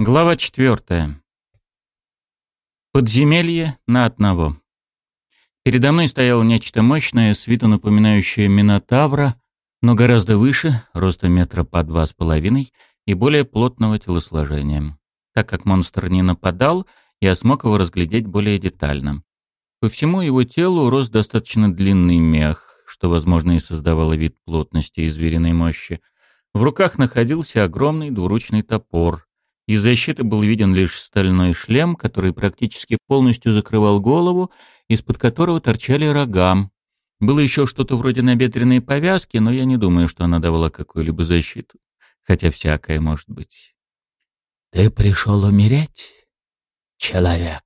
Глава четвертая. Подземелье на одного. Передо мной стояло нечто мощное, с виду напоминающее Минотавра, но гораздо выше, роста метра по два с половиной, и более плотного телосложения. Так как монстр не нападал, я смог его разглядеть более детально. По всему его телу рос достаточно длинный мех, что, возможно, и создавало вид плотности и звериной мощи. В руках находился огромный двуручный топор — из защиты был виден лишь стальной шлем, который практически полностью закрывал голову, из-под которого торчали рога. Было еще что-то вроде набедренной повязки, но я не думаю, что она давала какую-либо защиту. Хотя всякое может быть. «Ты пришел умереть, человек?»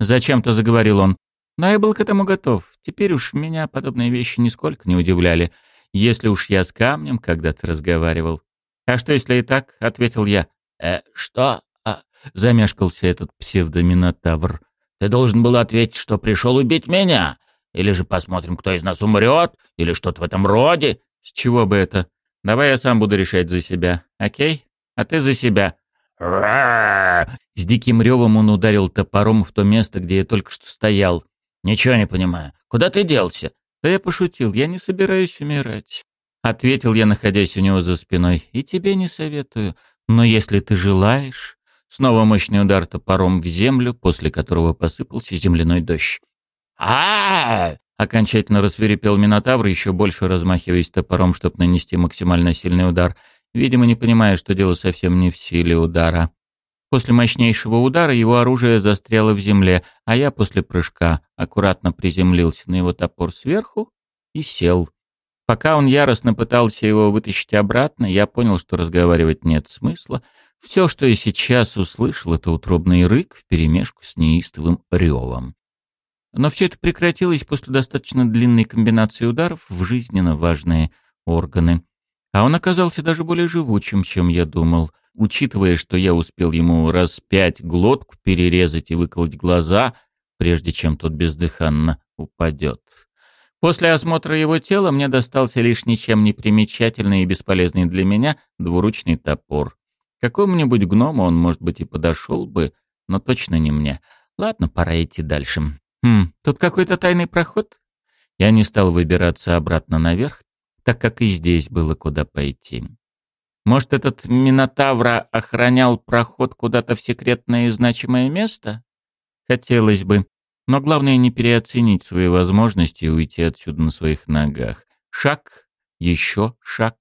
Зачем-то заговорил он. Но я был к этому готов. Теперь уж меня подобные вещи нисколько не удивляли. Если уж я с камнем когда-то разговаривал. «А что, если и так?» — ответил я. «Э, что?» а, — замешкался этот псевдоминотавр. «Ты должен был ответить, что пришел убить меня. Или же посмотрим, кто из нас умрет, или что-то в этом роде». «С чего бы это? Давай я сам буду решать за себя, окей? А ты за себя». С диким ревом он ударил топором в то место, где я только что стоял. «Ничего не понимаю. Куда ты делся?» «Да я пошутил, я не собираюсь умирать». Ответил я, находясь у него за спиной. «И тебе не советую. Но если ты желаешь... Снова мощный удар топором в землю, после которого посыпался земляной дождь. а Окончательно рассверепел Минотавр, еще больше размахиваясь топором, чтобы нанести максимально сильный удар, видимо, не понимая, что дело совсем не в силе удара. После мощнейшего удара его оружие застряло в земле, а я после прыжка аккуратно приземлился на его топор сверху и сел. Пока он яростно пытался его вытащить обратно, я понял, что разговаривать нет смысла. Все, что я сейчас услышал, это утробный рык вперемешку с неистовым ревом. Но все это прекратилось после достаточно длинной комбинации ударов в жизненно важные органы. А он оказался даже более живучим, чем я думал, учитывая, что я успел ему раз пять глотку перерезать и выколоть глаза, прежде чем тот бездыханно упадет. После осмотра его тела мне достался лишь ничем не примечательный и бесполезный для меня двуручный топор. Какому-нибудь гному он, может быть, и подошел бы, но точно не мне. Ладно, пора идти дальше. Хм, тут какой-то тайный проход? Я не стал выбираться обратно наверх, так как и здесь было куда пойти. Может, этот Минотавра охранял проход куда-то в секретное и значимое место? Хотелось бы. Но главное не переоценить свои возможности и уйти отсюда на своих ногах. Шаг, еще шаг.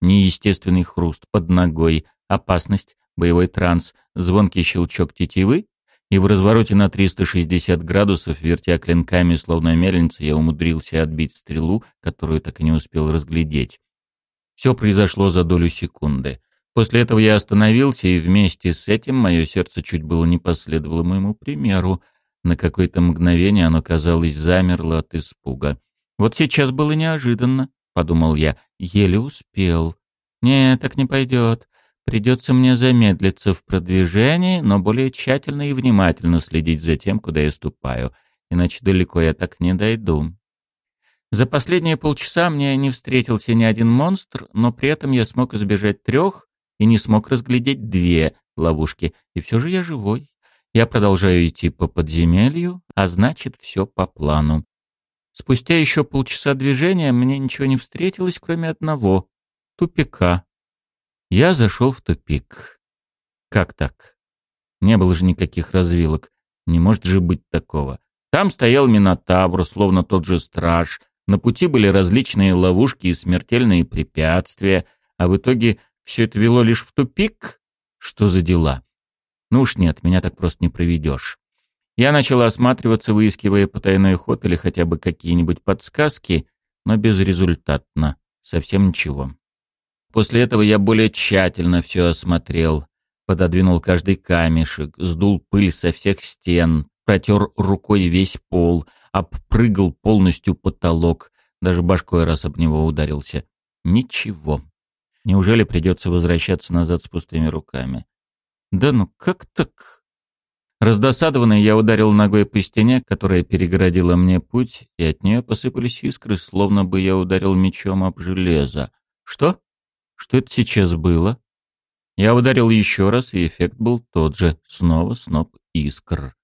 Неестественный хруст под ногой, опасность, боевой транс, звонкий щелчок тетивы, и в развороте на 360 градусов, вертя клинками, словно мельница, я умудрился отбить стрелу, которую так и не успел разглядеть. Все произошло за долю секунды. После этого я остановился, и вместе с этим мое сердце чуть было не последовало моему примеру — на какое-то мгновение оно, казалось, замерло от испуга. «Вот сейчас было неожиданно», — подумал я, — еле успел. «Не, так не пойдет. Придется мне замедлиться в продвижении, но более тщательно и внимательно следить за тем, куда я ступаю, иначе далеко я так не дойду». За последние полчаса мне не встретился ни один монстр, но при этом я смог избежать трех и не смог разглядеть две ловушки, и все же я живой. Я продолжаю идти по подземелью, а значит, все по плану. Спустя еще полчаса движения мне ничего не встретилось, кроме одного — тупика. Я зашел в тупик. Как так? Не было же никаких развилок. Не может же быть такого. Там стоял Минотавр, словно тот же страж. На пути были различные ловушки и смертельные препятствия. А в итоге все это вело лишь в тупик? Что за дела? Ну уж нет, меня так просто не проведешь. Я начал осматриваться, выискивая потайной ход или хотя бы какие-нибудь подсказки, но безрезультатно. Совсем ничего. После этого я более тщательно все осмотрел. Пододвинул каждый камешек, сдул пыль со всех стен, протер рукой весь пол, обпрыгал полностью потолок, даже башкой раз об него ударился. Ничего. Неужели придется возвращаться назад с пустыми руками? Да ну как так? Раздосадованный я ударил ногой по стене, которая перегородила мне путь, и от нее посыпались искры, словно бы я ударил мечом об железо. Что? Что это сейчас было? Я ударил еще раз, и эффект был тот же. Снова сноп искр.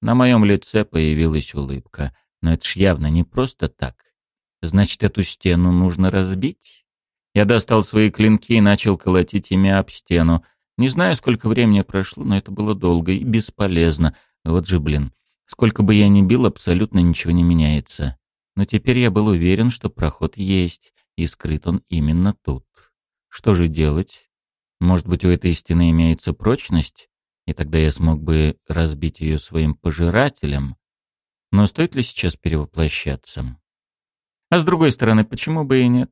На моем лице появилась улыбка. Но это ж явно не просто так. Значит, эту стену нужно разбить? Я достал свои клинки и начал колотить ими об стену. Не знаю, сколько времени прошло, но это было долго и бесполезно. Вот же, блин. Сколько бы я ни бил, абсолютно ничего не меняется. Но теперь я был уверен, что проход есть, и скрыт он именно тут. Что же делать? Может быть, у этой стены имеется прочность, и тогда я смог бы разбить ее своим пожирателем? Но стоит ли сейчас перевоплощаться? А с другой стороны, почему бы и нет?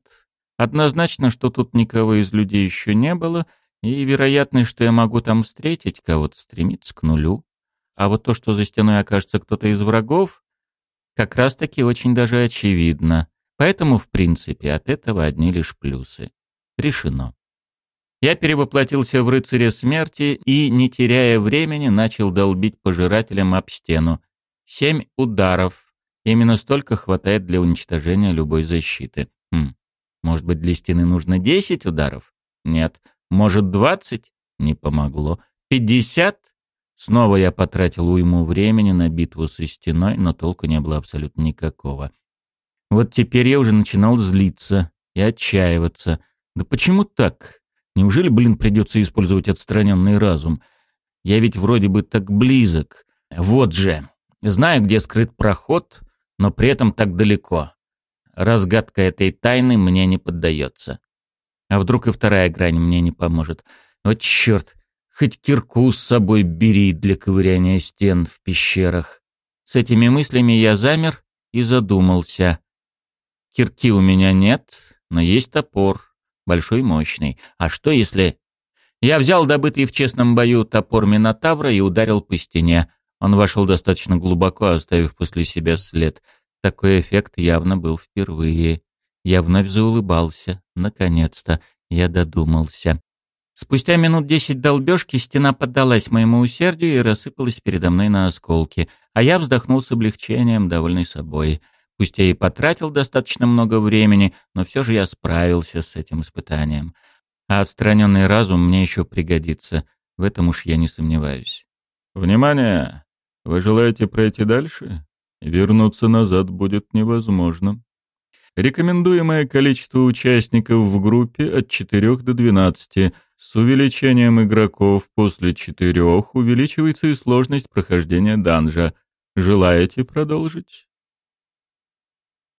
Однозначно, что тут никого из людей еще не было, и вероятность, что я могу там встретить кого-то, стремится к нулю. А вот то, что за стеной окажется кто-то из врагов, как раз-таки очень даже очевидно. Поэтому, в принципе, от этого одни лишь плюсы. Решено. Я перевоплотился в рыцаря смерти и, не теряя времени, начал долбить пожирателем об стену. Семь ударов. Именно столько хватает для уничтожения любой защиты. Хм. Может быть, для стены нужно десять ударов? Нет. Может, двадцать? Не помогло. Пятьдесят? Снова я потратил уйму времени на битву со стеной, но толку не было абсолютно никакого. Вот теперь я уже начинал злиться и отчаиваться. Да почему так? Неужели, блин, придется использовать отстраненный разум? Я ведь вроде бы так близок. Вот же. Знаю, где скрыт проход, но при этом так далеко. Разгадка этой тайны мне не поддается. А вдруг и вторая грань мне не поможет? Вот черт, хоть кирку с собой бери для ковыряния стен в пещерах. С этими мыслями я замер и задумался. Кирки у меня нет, но есть топор большой мощный. А что если... Я взял добытый в честном бою топор Минотавра и ударил по стене. Он вошел достаточно глубоко, оставив после себя след. Такой эффект явно был впервые. Я вновь заулыбался. Наконец-то я додумался. Спустя минут десять долбежки стена поддалась моему усердию и рассыпалась передо мной на осколки, а я вздохнул с облегчением, довольный собой. Пусть я и потратил достаточно много времени, но все же я справился с этим испытанием. А отстраненный разум мне еще пригодится. В этом уж я не сомневаюсь. «Внимание! Вы желаете пройти дальше? Вернуться назад будет невозможно. Рекомендуемое количество участников в группе от 4 до 12. С увеличением игроков после 4 увеличивается и сложность прохождения данжа. Желаете продолжить?»